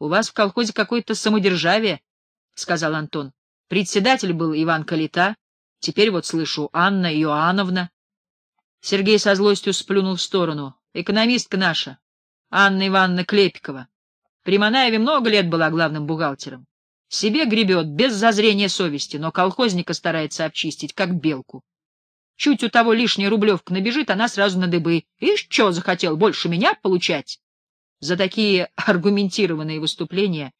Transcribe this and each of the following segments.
У вас в колхозе какое-то самодержавие, — сказал Антон. Председатель был Иван Калита, теперь вот слышу Анна Иоанновна. Сергей со злостью сплюнул в сторону. Экономистка наша, Анна Ивановна Клепикова. При Манаеве много лет была главным бухгалтером. Себе гребет без зазрения совести, но колхозника старается обчистить, как белку. Чуть у того лишняя рублевка набежит, она сразу на дыбы. Ишь, что захотел, больше меня получать? За такие аргументированные выступления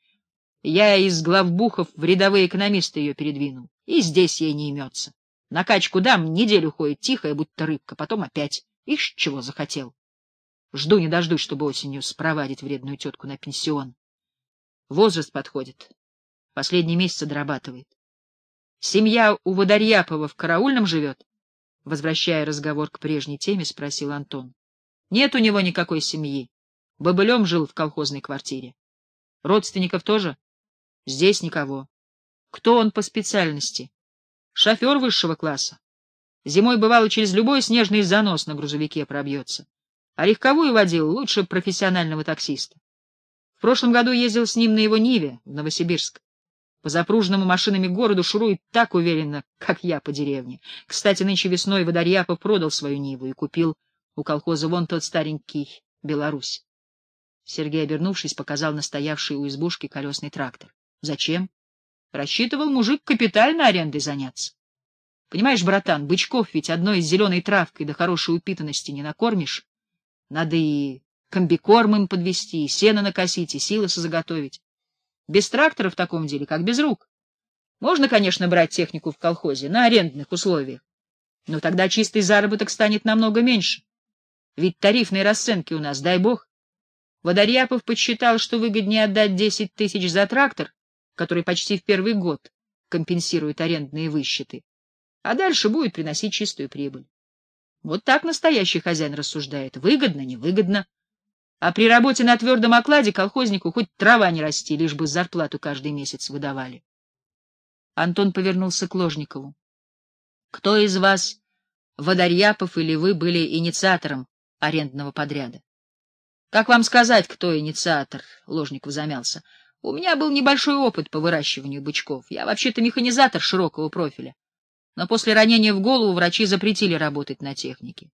я из главбухов в рядовые экономисты ее передвинул. И здесь ей не имется. На качку дам, неделю ходит тихая, будто рыбка, потом опять. Ишь, чего захотел. Жду не дождусь, чтобы осенью спровадить вредную тетку на пенсион. Возраст подходит. Последний месяц дорабатывает. Семья у Водорьяпова в караульном живет? Возвращая разговор к прежней теме, спросил Антон. Нет у него никакой семьи. Бобылем жил в колхозной квартире. Родственников тоже? Здесь никого. Кто он по специальности? Шофер высшего класса. Зимой, бывало, через любой снежный занос на грузовике пробьется. А легковую водил лучше профессионального таксиста. В прошлом году ездил с ним на его Ниве в Новосибирск. По запруженному машинами городу шурует так уверенно, как я по деревне. Кстати, нынче весной Водорьяпов продал свою Ниву и купил у колхоза вон тот старенький Беларусь. Сергей, обернувшись, показал настоявший у избушки колесный трактор. — Зачем? — Рассчитывал мужик капитально арендой заняться. Понимаешь, братан, бычков ведь одной зеленой травкой до хорошей упитанности не накормишь. Надо и комбикорм им подвести, и сено накосить, и силосы заготовить. Без трактора в таком деле, как без рук. Можно, конечно, брать технику в колхозе на арендных условиях, но тогда чистый заработок станет намного меньше. Ведь тарифные расценки у нас, дай бог. Водорьяпов подсчитал, что выгоднее отдать 10 тысяч за трактор, который почти в первый год компенсирует арендные высчеты, а дальше будет приносить чистую прибыль. Вот так настоящий хозяин рассуждает. Выгодно, невыгодно. А при работе на твердом окладе колхознику хоть трава не расти, лишь бы зарплату каждый месяц выдавали. Антон повернулся к Ложникову. — Кто из вас, Водорьяпов или вы, были инициатором арендного подряда? — Как вам сказать, кто инициатор? — Ложников замялся. — У меня был небольшой опыт по выращиванию бычков. Я вообще-то механизатор широкого профиля но после ранения в голову врачи запретили работать на технике.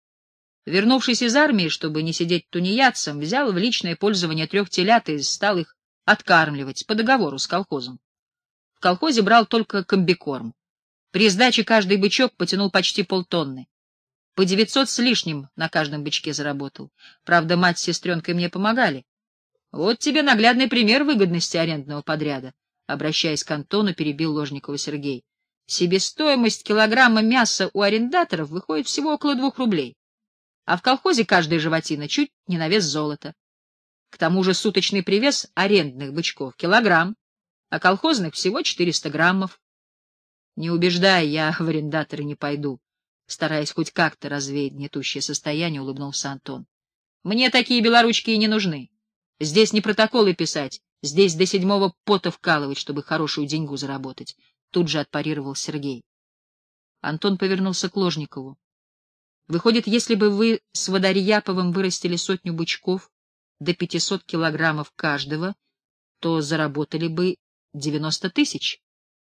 Вернувшись из армии, чтобы не сидеть тунеядцем, взял в личное пользование трех телят и стал их откармливать по договору с колхозом. В колхозе брал только комбикорм. При сдаче каждый бычок потянул почти полтонны. По девятьсот с лишним на каждом бычке заработал. Правда, мать с сестренкой мне помогали. Вот тебе наглядный пример выгодности арендного подряда. Обращаясь к Антону, перебил Ложникова Сергей. Себестоимость килограмма мяса у арендаторов выходит всего около двух рублей, а в колхозе каждая животина чуть не на вес золота. К тому же суточный привес арендных бычков — килограмм, а колхозных всего 400 граммов. Не убеждая, я в арендаторы не пойду. Стараясь хоть как-то развеять гнетущее состояние, улыбнулся Антон. Мне такие белоручки и не нужны. Здесь не протоколы писать, здесь до седьмого пота вкалывать, чтобы хорошую деньгу заработать. Тут же отпарировал Сергей. Антон повернулся к Ложникову. Выходит, если бы вы с Водорьяповым вырастили сотню бычков до пятисот килограммов каждого, то заработали бы девяносто тысяч.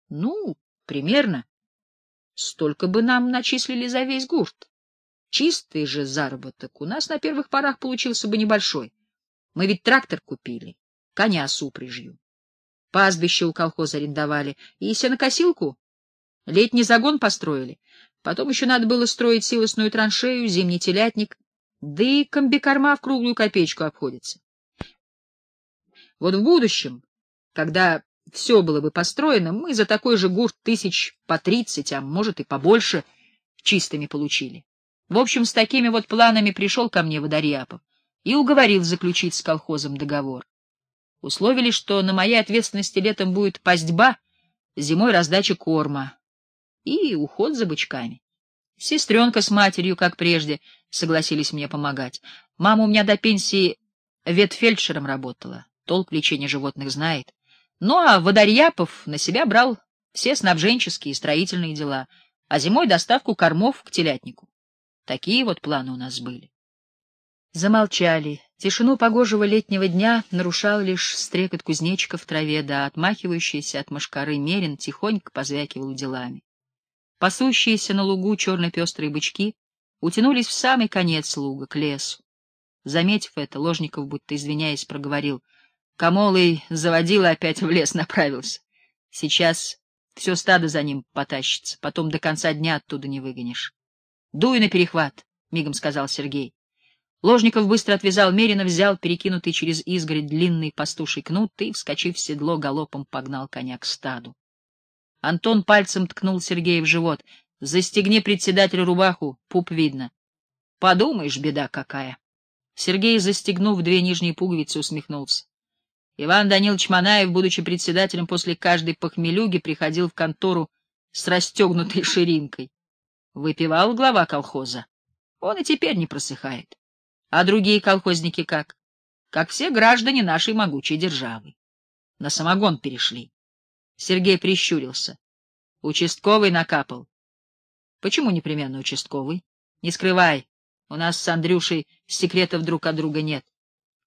Ну, примерно. Столько бы нам начислили за весь гурт. Чистый же заработок у нас на первых порах получился бы небольшой. Мы ведь трактор купили, коня с упряжью пастбище у колхоза арендовали и сенокосилку. Летний загон построили. Потом еще надо было строить силосную траншею, зимний телятник, да и комбикорма в круглую копеечку обходится. Вот в будущем, когда все было бы построено, мы за такой же гурт тысяч по тридцать, а может и побольше, чистыми получили. В общем, с такими вот планами пришел ко мне Водорьяпов и уговорил заключить с колхозом договор. Условили, что на моей ответственности летом будет пастьба, зимой раздача корма и уход за бычками. Сестренка с матерью, как прежде, согласились мне помогать. Мама у меня до пенсии ветфельдшером работала, толк лечения животных знает. Ну а Водорьяпов на себя брал все снабженческие и строительные дела, а зимой доставку кормов к телятнику. Такие вот планы у нас были. Замолчали. Тишину погожего летнего дня нарушал лишь стрекот кузнечика в траве, да отмахивающийся от мошкары мерин тихонько позвякивал делами. Пасущиеся на лугу черно-пестрые бычки утянулись в самый конец луга, к лесу. Заметив это, Ложников, будто извиняясь, проговорил. Камолый заводил и опять в лес направился. Сейчас все стадо за ним потащится, потом до конца дня оттуда не выгонишь. — Дуй на перехват, — мигом сказал Сергей. Ложников быстро отвязал Мерина, взял перекинутый через изгородь длинный пастуший кнут и, вскочив в седло, галопом погнал коня к стаду. Антон пальцем ткнул Сергея в живот. — Застегни председателю рубаху, пуп видно. — Подумаешь, беда какая. Сергей, застегнув две нижние пуговицы, усмехнулся. Иван Данилович Манаев, будучи председателем, после каждой похмелюги приходил в контору с расстегнутой ширинкой. Выпивал глава колхоза. Он и теперь не просыхает. А другие колхозники как? Как все граждане нашей могучей державы. На самогон перешли. Сергей прищурился. Участковый накапал. Почему непременно участковый? Не скрывай. У нас с Андрюшей секретов друг от друга нет.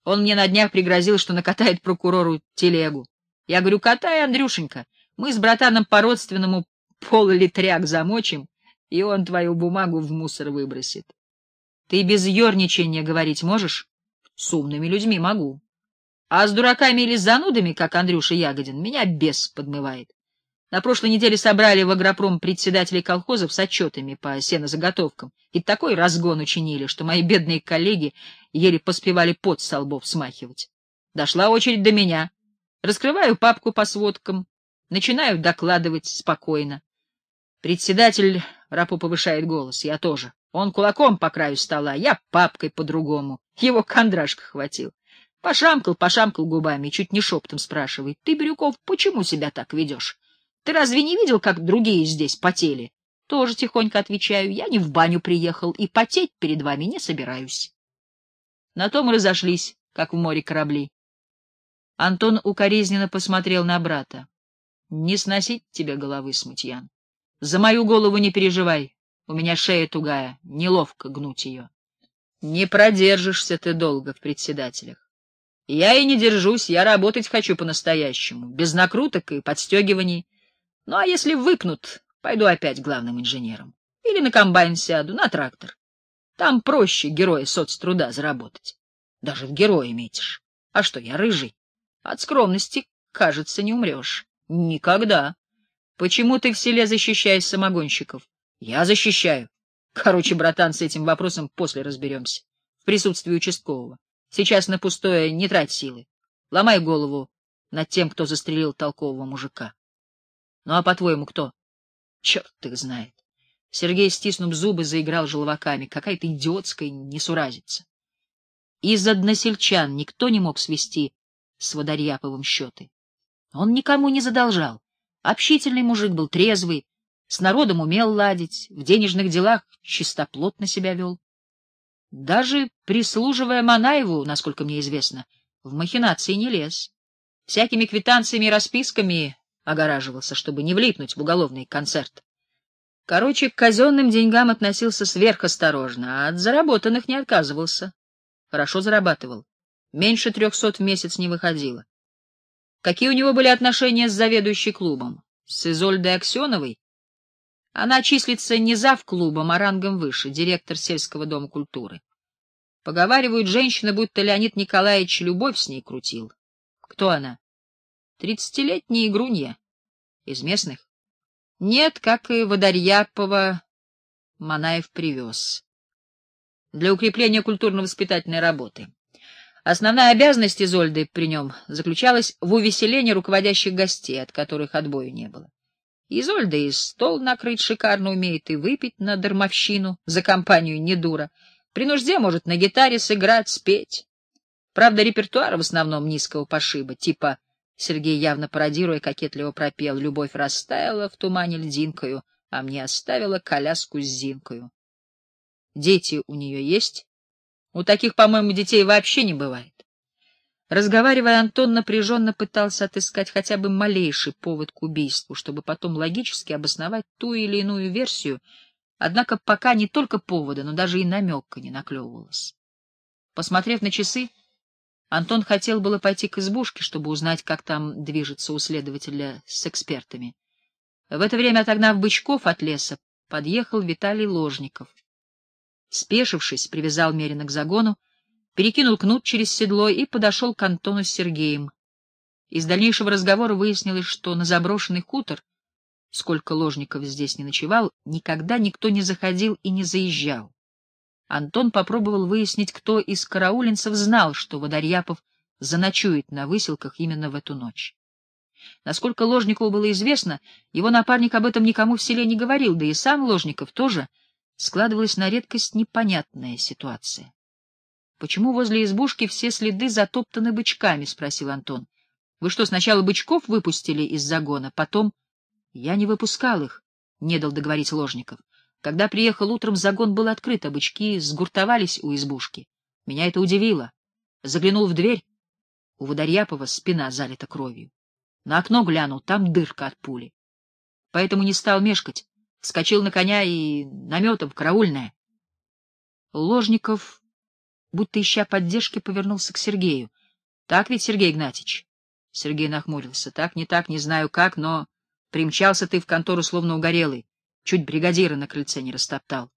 Он мне на днях пригрозил, что накатает прокурору телегу. Я говорю, катай, Андрюшенька, мы с братаном по-родственному пол-литряк замочим, и он твою бумагу в мусор выбросит. Ты без ерничания говорить можешь? С умными людьми могу. А с дураками или с занудами, как Андрюша Ягодин, меня бес подмывает. На прошлой неделе собрали в агропром председателей колхозов с отчетами по сенозаготовкам, и такой разгон учинили, что мои бедные коллеги еле поспевали пот со лбов смахивать. Дошла очередь до меня. Раскрываю папку по сводкам, начинаю докладывать спокойно. Председатель Рапу повышает голос, я тоже. Он кулаком по краю стола, я папкой по-другому. Его кондрашка хватил. Пошамкал, пошамкал губами чуть не шептом спрашивает. — Ты, Бирюков, почему себя так ведешь? Ты разве не видел, как другие здесь потели? Тоже тихонько отвечаю. Я не в баню приехал и потеть перед вами не собираюсь. На том разошлись, как в море корабли. Антон укоризненно посмотрел на брата. — Не сносить тебе головы, смутьян. За мою голову не переживай. У меня шея тугая, неловко гнуть ее. Не продержишься ты долго в председателях. Я и не держусь, я работать хочу по-настоящему, без накруток и подстегиваний. Ну, а если выпнут, пойду опять главным инженером. Или на комбайн сяду, на трактор. Там проще героя соцтруда заработать. Даже в героя метишь. А что, я рыжий? От скромности, кажется, не умрешь. Никогда. Почему ты в селе защищаешь самогонщиков? Я защищаю. Короче, братан, с этим вопросом после разберемся. В присутствии участкового. Сейчас на пустое не трать силы. Ломай голову над тем, кто застрелил толкового мужика. Ну а по-твоему кто? Черт их знает. Сергей, стиснув зубы, заиграл желваками. Какая-то идиотская несуразица. Из односельчан никто не мог свести с Водорьяповым счеты. Он никому не задолжал. Общительный мужик был трезвый, с народом умел ладить, в денежных делах чистоплотно себя вел. Даже прислуживая Манаеву, насколько мне известно, в махинации не лез. Всякими квитанциями и расписками огораживался, чтобы не влипнуть в уголовный концерт. Короче, к казенным деньгам относился сверхосторожно, а от заработанных не отказывался. Хорошо зарабатывал. Меньше трехсот в месяц не выходило. Какие у него были отношения с заведующей клубом? С Изольдой Аксеновой? Она числится не зав клубом, а рангом выше, директор сельского дома культуры. Поговаривают женщины, будто Леонид Николаевич любовь с ней крутил. Кто она? Тридцатилетняя игрунья. Из местных? Нет, как и Водорьяпова Манаев привез. Для укрепления культурно-воспитательной работы. Основная обязанность Изольды при нем заключалась в увеселении руководящих гостей, от которых отбоя не было. Изольда и стол накрыть шикарно умеет, и выпить на дармовщину за компанию не дура. При нужде может на гитаре сыграть, спеть. Правда, репертуар в основном низкого пошиба, типа Сергей, явно пародируя, кокетливо пропел «Любовь растаяла в тумане льдинкою, а мне оставила коляску с Зинкою». Дети у нее есть? У таких, по-моему, детей вообще не бывает. Разговаривая, Антон напряженно пытался отыскать хотя бы малейший повод к убийству, чтобы потом логически обосновать ту или иную версию, однако пока не только повода, но даже и намека не наклевывалось. Посмотрев на часы, Антон хотел было пойти к избушке, чтобы узнать, как там движется у следователя с экспертами. В это время, отогнав бычков от леса, подъехал Виталий Ложников. Спешившись, привязал Мерина к загону, перекинул кнут через седло и подошел к Антону с Сергеем. Из дальнейшего разговора выяснилось, что на заброшенный хутор, сколько Ложников здесь не ночевал, никогда никто не заходил и не заезжал. Антон попробовал выяснить, кто из караулинцев знал, что Водорьяпов заночует на выселках именно в эту ночь. Насколько Ложникову было известно, его напарник об этом никому в селе не говорил, да и сам Ложников тоже складывалась на редкость непонятная ситуация. — Почему возле избушки все следы затоптаны бычками? — спросил Антон. — Вы что, сначала бычков выпустили из загона, потом... — Я не выпускал их, — не дал договорить Ложников. Когда приехал утром, загон был открыт, а бычки сгуртовались у избушки. Меня это удивило. Заглянул в дверь. У Водорьяпова спина залита кровью. На окно глянул, там дырка от пули. Поэтому не стал мешкать. Вскочил на коня и наметом караульное. Ложников, будто ища поддержки, повернулся к Сергею. — Так ведь, Сергей Игнатьевич? Сергей нахмурился. — Так, не так, не знаю как, но примчался ты в контору словно угорелый. Чуть бригадира на крыльце не растоптал.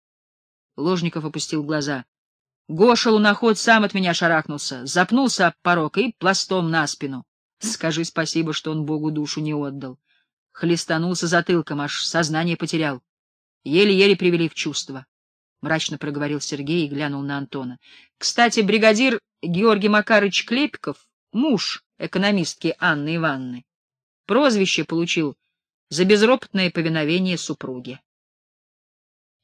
Ложников опустил глаза. Гоша луноход сам от меня шарахнулся, запнулся об порог и пластом на спину. Скажи спасибо, что он Богу душу не отдал. Хлестанулся затылком, аж сознание потерял. Еле-еле привели в чувство. Мрачно проговорил Сергей и глянул на Антона. Кстати, бригадир Георгий Макарыч Клепиков, муж экономистки Анны Ивановны, прозвище получил за безропотное повиновение супруги.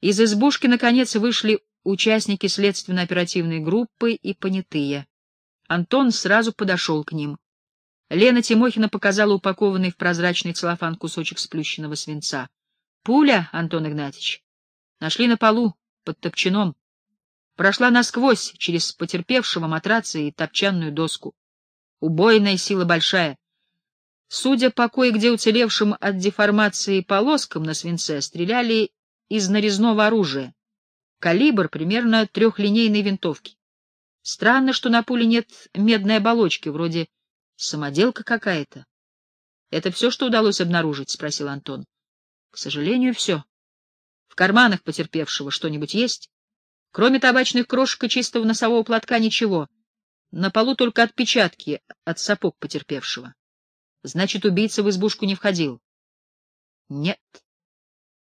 Из избушки, наконец, вышли участники следственно-оперативной группы и понятые. Антон сразу подошел к ним. Лена Тимохина показала упакованный в прозрачный целлофан кусочек сплющенного свинца. — Пуля, Антон Игнатьевич. Нашли на полу, под топчаном. Прошла насквозь, через потерпевшего матрацы и топчанную доску. Убойная сила большая. Судя по кое-где уцелевшим от деформации полоскам на свинце, стреляли из нарезного оружия. Калибр примерно трехлинейной винтовки. Странно, что на пуле нет медной оболочки, вроде самоделка какая-то. — Это все, что удалось обнаружить? — спросил Антон. — К сожалению, все. В карманах потерпевшего что-нибудь есть? Кроме табачных крошек и чистого носового платка ничего. На полу только отпечатки от сапог потерпевшего. Значит, убийца в избушку не входил. Нет.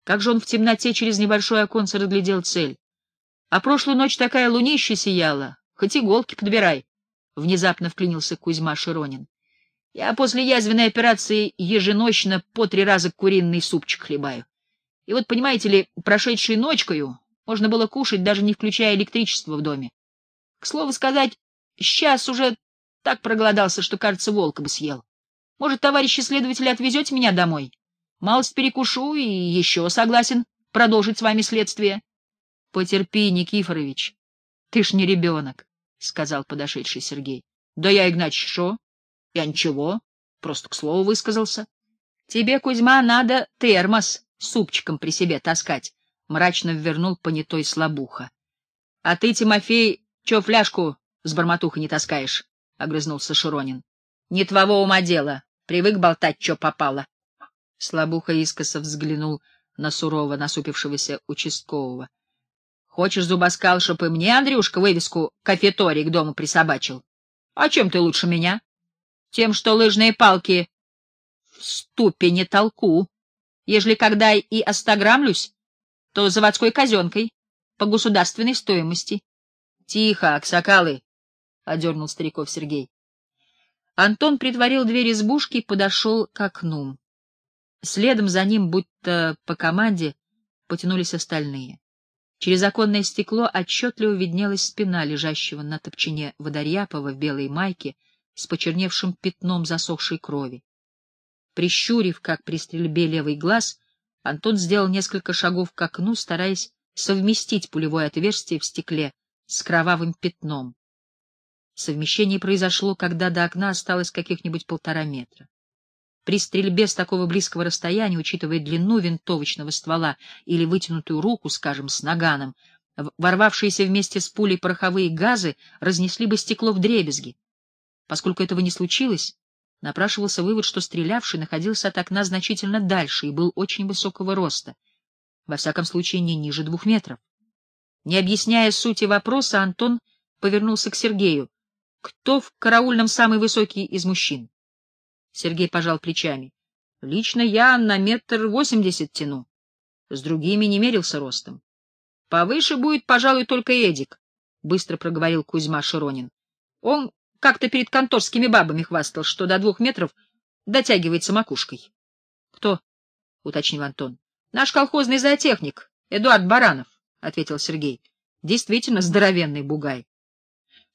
Как же он в темноте через небольшое оконце разглядел цель? А прошлую ночь такая лунища сияла, хоть иголки подбирай. Внезапно вклинился Кузьма Широнин. Я после язвенной операции еженочно по три раза куриный супчик хлебаю. И вот, понимаете ли, прошедшей ночкою можно было кушать, даже не включая электричество в доме. К слову сказать, сейчас уже так проголодался, что, кажется, волка бы съел. Может, товарищи следователи, отвезете меня домой? Малость перекушу и еще согласен продолжить с вами следствие. — Потерпи, Никифорович. Ты ж не ребенок, — сказал подошедший Сергей. — Да я, Игнатьич, шо? Я ничего, просто к слову высказался. — Тебе, Кузьма, надо термос супчиком при себе таскать, — мрачно ввернул понятой слабуха. — А ты, Тимофей, чё фляжку с барматухой не таскаешь? — огрызнулся Широнин. — Не твоего ума дело. Привык болтать, что попало. Слабуха искоса взглянул на сурово насупившегося участкового. — Хочешь, зубоскал, чтоб и мне, Андрюшка, вывеску кафеторий к дому присобачил? А чем ты лучше меня? Тем, что лыжные палки в ступе не толку. Ежели когда и остаграмлюсь, то заводской казенкой, по государственной стоимости. — Тихо, аксакалы! — одернул стариков Сергей. Антон притворил дверь избушки и подошел к окну. Следом за ним, будто по команде, потянулись остальные. Через оконное стекло отчетливо виднелась спина лежащего на топчине Водорьяпова в белой майке с почерневшим пятном засохшей крови. Прищурив, как при стрельбе, левый глаз, Антон сделал несколько шагов к окну, стараясь совместить пулевое отверстие в стекле с кровавым пятном. Совмещение произошло, когда до окна осталось каких-нибудь полтора метра. При стрельбе с такого близкого расстояния, учитывая длину винтовочного ствола или вытянутую руку, скажем, с наганом, ворвавшиеся вместе с пулей пороховые газы разнесли бы стекло в дребезги. Поскольку этого не случилось, напрашивался вывод, что стрелявший находился от окна значительно дальше и был очень высокого роста, во всяком случае не ниже двух метров. Не объясняя сути вопроса, Антон повернулся к Сергею. «Кто в караульном самый высокий из мужчин?» Сергей пожал плечами. «Лично я на метр восемьдесят тяну. С другими не мерился ростом. Повыше будет, пожалуй, только Эдик», — быстро проговорил Кузьма Широнин. «Он как-то перед конторскими бабами хвастал, что до двух метров дотягивается макушкой». «Кто?» — уточнил Антон. «Наш колхозный зоотехник, Эдуард Баранов», — ответил Сергей. «Действительно здоровенный бугай».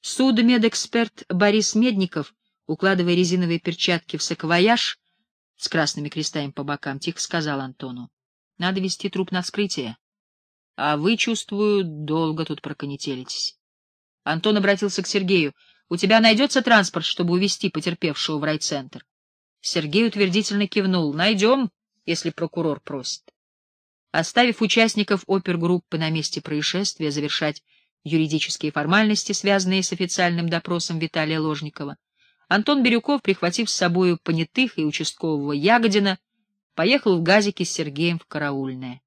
Судмедэксперт Борис Медников, укладывая резиновые перчатки в саквояж с красными крестами по бокам, тихо сказал Антону. «Надо вести труп на вскрытие. А вы, чувствую, долго тут проконетелитесь». Антон обратился к Сергею. «У тебя найдется транспорт, чтобы увезти потерпевшего в райцентр?» Сергей утвердительно кивнул. «Найдем, если прокурор просит». Оставив участников опергруппы на месте происшествия завершать юридические формальности, связанные с официальным допросом Виталия Ложникова, Антон Бирюков, прихватив с собою понятых и участкового Ягодина, поехал в газике с Сергеем в караульное.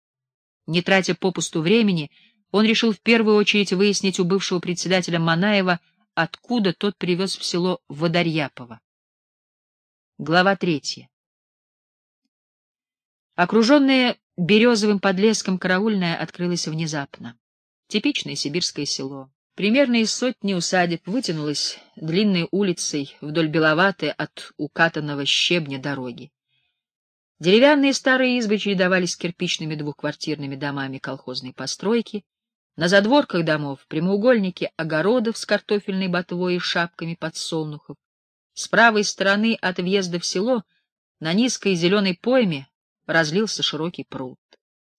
Не тратя попусту времени, он решил в первую очередь выяснить у бывшего председателя Манаева, откуда тот привез в село Водорьяпово. Глава третья. Окруженная березовым подлеском караульная открылась внезапно. Типичное сибирское село. Примерно из сотни усадеб вытянулась длинной улицей вдоль беловатой от укатанного щебня дороги. Деревянные старые избы чередовались с кирпичными двухквартирными домами колхозной постройки. На задворках домов прямоугольники огородов с картофельной ботвой и шапками подсолнухов. С правой стороны от въезда в село на низкой зеленой пойме разлился широкий пруд.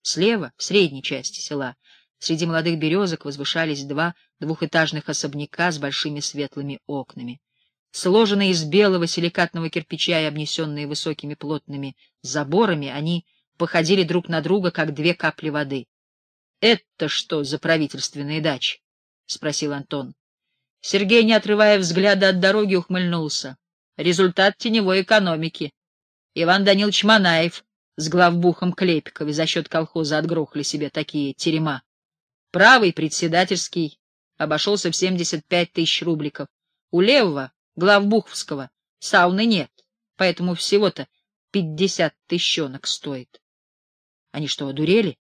Слева, в средней части села, Среди молодых березок возвышались два двухэтажных особняка с большими светлыми окнами. Сложенные из белого силикатного кирпича и обнесенные высокими плотными заборами, они походили друг на друга, как две капли воды. — Это что за правительственные дачи? — спросил Антон. Сергей, не отрывая взгляда от дороги, ухмыльнулся. Результат теневой экономики. Иван Данилович Манаев с главбухом Клепиковой за счет колхоза отгрохали себе такие терема. Правый председательский обошелся в 75 тысяч рубликов. У левого, главбуховского, сауны нет, поэтому всего-то 50 тысячонок стоит. Они что, одурели?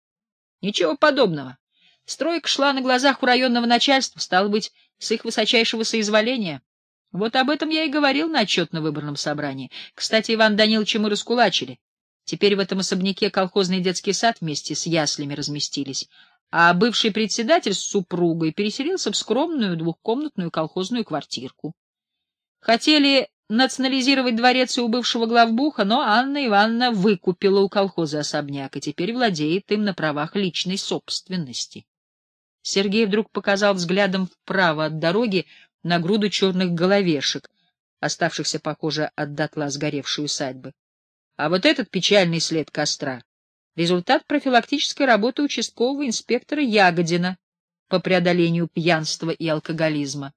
Ничего подобного. Стройка шла на глазах у районного начальства, стало быть, с их высочайшего соизволения. Вот об этом я и говорил на отчетно-выборном собрании. Кстати, Иван Даниловича мы раскулачили. Теперь в этом особняке колхозный детский сад вместе с яслями разместились, а бывший председатель с супругой переселился в скромную двухкомнатную колхозную квартирку. Хотели национализировать дворец у бывшего главбуха, но Анна Ивановна выкупила у колхоза особняк и теперь владеет им на правах личной собственности. Сергей вдруг показал взглядом вправо от дороги на груду черных головешек, оставшихся, похоже, от дотла сгоревшей усадьбы. А вот этот печальный след костра Результат профилактической работы участкового инспектора Ягодина по преодолению пьянства и алкоголизма.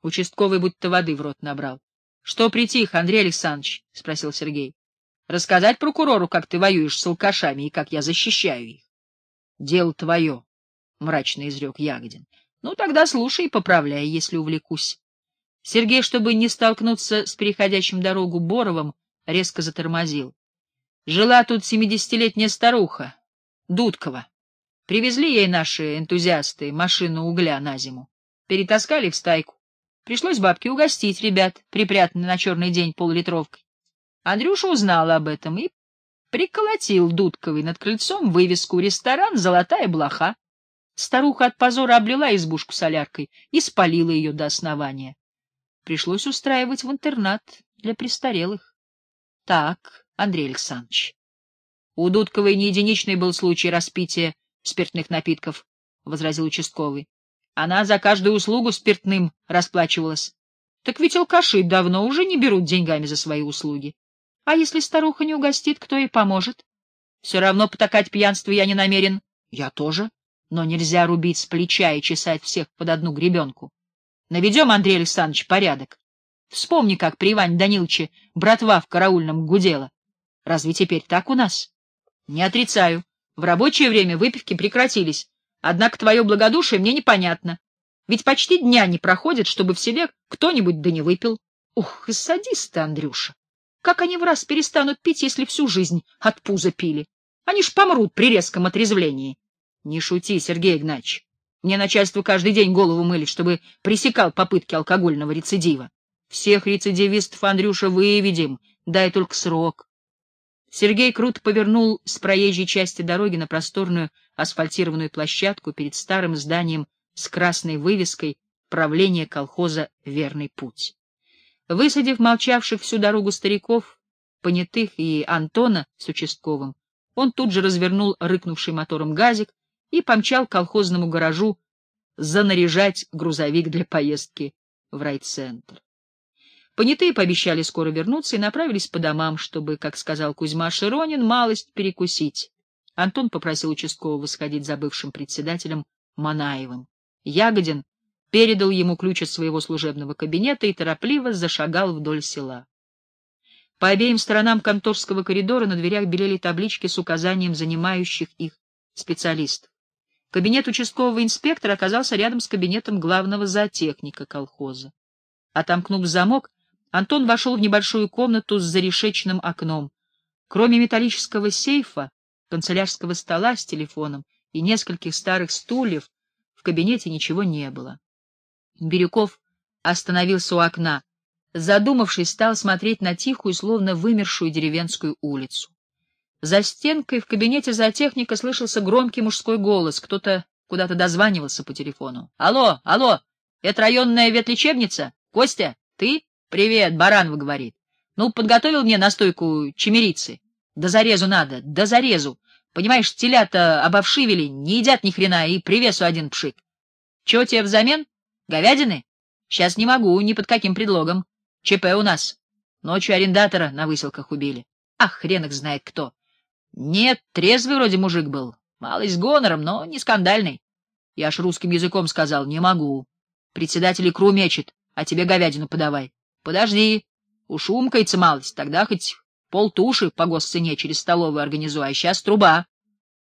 Участковый будто воды в рот набрал. — Что притих, Андрей Александрович? — спросил Сергей. — Рассказать прокурору, как ты воюешь с алкашами и как я защищаю их. — Дело твое, — мрачно изрек Ягодин. — Ну, тогда слушай и поправляй, если увлекусь. Сергей, чтобы не столкнуться с переходящим дорогу Боровым, резко затормозил. Жила тут семидесятилетняя старуха, Дудкова. Привезли ей наши энтузиасты машину угля на зиму. Перетаскали в стайку. Пришлось бабке угостить ребят, припрятанной на черный день полулитровкой. Андрюша узнал об этом и приколотил Дудковой над крыльцом вывеску «Ресторан Золотая блоха». Старуха от позора облила избушку соляркой и спалила ее до основания. Пришлось устраивать в интернат для престарелых. Так, Андрей Александрович. У Дудковой не единичный был случай распития спиртных напитков, — возразил участковый. Она за каждую услугу спиртным расплачивалась. Так ведь алкаши давно уже не берут деньгами за свои услуги. А если старуха не угостит, кто ей поможет? Все равно потакать пьянство я не намерен. Я тоже. Но нельзя рубить с плеча и чесать всех под одну гребенку. Наведем, Андрей Александрович, порядок. Вспомни, как при Иване Даниловиче братва в караульном гудела. Разве теперь так у нас? Не отрицаю. В рабочее время выпивки прекратились. Однако твое благодушие мне непонятно. Ведь почти дня не проходит, чтобы в селе кто-нибудь да не выпил. Ух, и садист Андрюша! Как они в раз перестанут пить, если всю жизнь от пуза пили? Они ж помрут при резком отрезвлении. Не шути, Сергей Игнатьевич. Мне начальство каждый день голову мылит, чтобы пресекал попытки алкогольного рецидива. Всех рецидивистов, Андрюша, выведем, дай только срок. Сергей круто повернул с проезжей части дороги на просторную асфальтированную площадку перед старым зданием с красной вывеской правления колхоза «Верный путь». Высадив молчавших всю дорогу стариков, понятых и Антона с участковым, он тут же развернул рыкнувший мотором газик и помчал к колхозному гаражу занаряжать грузовик для поездки в райцентр. Понятые пообещали скоро вернуться и направились по домам, чтобы, как сказал Кузьма Широнин, малость перекусить. Антон попросил участкового сходить за бывшим председателем Манаевым. Ягодин передал ему ключ от своего служебного кабинета и торопливо зашагал вдоль села. По обеим сторонам конторского коридора на дверях белели таблички с указанием занимающих их специалистов. Кабинет участкового инспектора оказался рядом с кабинетом главного зоотехника колхоза. Отомкнув замок, Антон вошел в небольшую комнату с зарешеченным окном. Кроме металлического сейфа, канцелярского стола с телефоном и нескольких старых стульев, в кабинете ничего не было. Бирюков остановился у окна. Задумавшись, стал смотреть на тихую, словно вымершую деревенскую улицу. За стенкой в кабинете зоотехника слышался громкий мужской голос. Кто-то куда-то дозванивался по телефону. — Алло, алло, это районная ветлечебница? Костя, ты? «Привет, Баранов говорит. Ну, подготовил мне настойку чемерицы. Да зарезу надо, да зарезу. Понимаешь, телята обовшивели, не едят ни хрена, и привесу один пшик. Чего тебе взамен? Говядины? Сейчас не могу, ни под каким предлогом. ЧП у нас. Ночью арендатора на выселках убили. Ах, хрен их знает кто. Нет, трезвый вроде мужик был. Малый с гонором, но не скандальный. Я ж русским языком сказал, не могу. Председатель икру мечет, а тебе говядину подавай. Подожди, ушумкается малость, тогда хоть полтуши по госцене через столовую организую, а сейчас труба.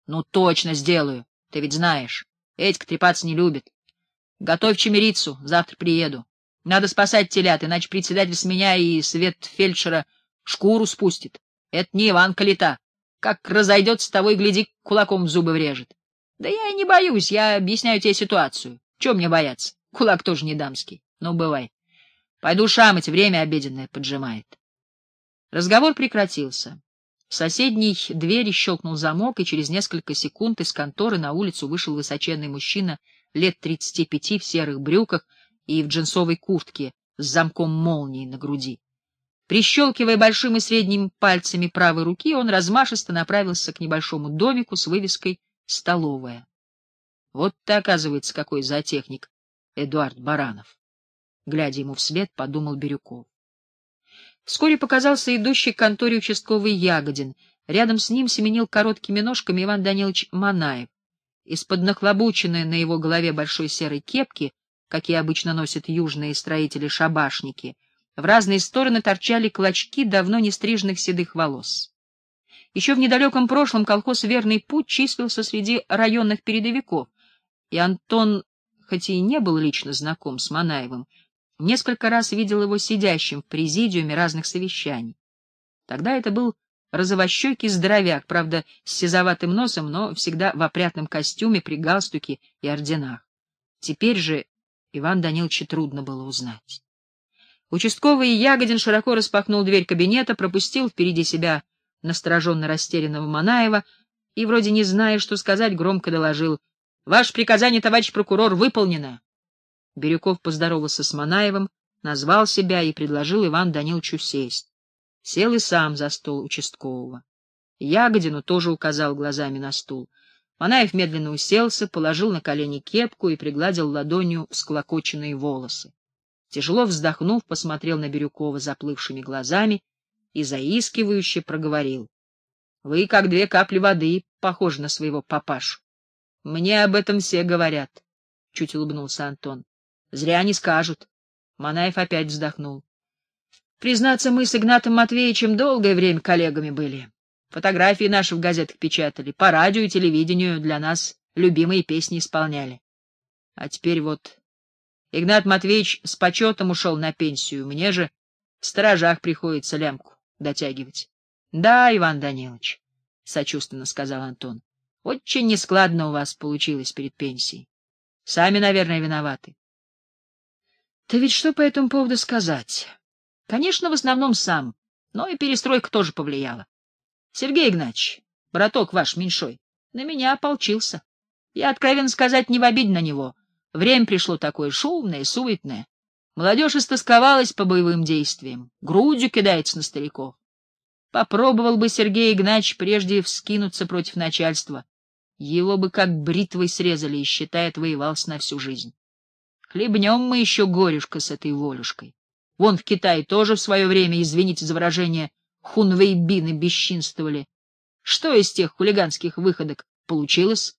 Ну, точно сделаю, ты ведь знаешь. Этька трепаться не любит. Готовь чемерицу, завтра приеду. Надо спасать телят, иначе председатель с меня и свет фельдшера шкуру спустит. Это не Иван Калита. Как разойдется, того и гляди, кулаком в зубы врежет. Да я и не боюсь, я объясняю тебе ситуацию. Чего мне бояться? Кулак тоже не дамский. Ну, бывай. Пойду шамать, время обеденное поджимает. Разговор прекратился. В соседней двери щелкнул замок, и через несколько секунд из конторы на улицу вышел высоченный мужчина лет тридцати пяти в серых брюках и в джинсовой куртке с замком молнии на груди. Прищелкивая большим и средним пальцами правой руки, он размашисто направился к небольшому домику с вывеской «Столовая». Вот ты, оказывается, какой зоотехник Эдуард Баранов глядя ему вслед, подумал Бирюков. Вскоре показался идущий к конторе участковый Ягодин. Рядом с ним семенил короткими ножками Иван Данилович Манаев. Из-под нахлобученной на его голове большой серой кепки, какие обычно носят южные строители-шабашники, в разные стороны торчали клочки давно не стриженных седых волос. Еще в недалеком прошлом колхоз «Верный путь» числился среди районных передовиков, и Антон, хоть и не был лично знаком с Манаевым, Несколько раз видел его сидящим в президиуме разных совещаний. Тогда это был розовощекий здоровяк, правда, с сизоватым носом, но всегда в опрятном костюме, при галстуке и орденах. Теперь же Иван Даниловича трудно было узнать. Участковый Ягодин широко распахнул дверь кабинета, пропустил впереди себя настороженно растерянного Манаева и, вроде не зная, что сказать, громко доложил. — Ваше приказание, товарищ прокурор, выполнено. Бирюков поздоровался с Манаевым, назвал себя и предложил Иван Даниловичу сесть. Сел и сам за стол участкового. Ягодину тоже указал глазами на стул. Манаев медленно уселся, положил на колени кепку и пригладил ладонью склокоченные волосы. Тяжело вздохнув, посмотрел на Бирюкова заплывшими глазами и заискивающе проговорил. — Вы, как две капли воды, похожи на своего папашу. — Мне об этом все говорят, — чуть улыбнулся Антон. Зря не скажут. Манаев опять вздохнул. Признаться, мы с Игнатом Матвеевичем долгое время коллегами были. Фотографии наши в газетах печатали, по радио и телевидению для нас любимые песни исполняли. А теперь вот Игнат Матвеевич с почетом ушел на пенсию, мне же в сторожах приходится лямку дотягивать. — Да, Иван Данилович, — сочувственно сказал Антон, — очень нескладно у вас получилось перед пенсией. Сами, наверное, виноваты. — Да ведь что по этому поводу сказать? Конечно, в основном сам, но и перестройка тоже повлияла. Сергей Игнатьевич, браток ваш меньшой, на меня ополчился. Я, откровенно сказать, не в обиде на него. Время пришло такое шумное, суетное. Молодежь истосковалась по боевым действиям, грудью кидается на стариков. Попробовал бы Сергей Игнатьевич прежде вскинуться против начальства. Его бы как бритвой срезали и, считает, воевался на всю жизнь. Хлебнем мы еще горюшка с этой волюшкой. Вон в Китае тоже в свое время, извините за выражение, хунвейбины бесчинствовали. Что из тех хулиганских выходок получилось?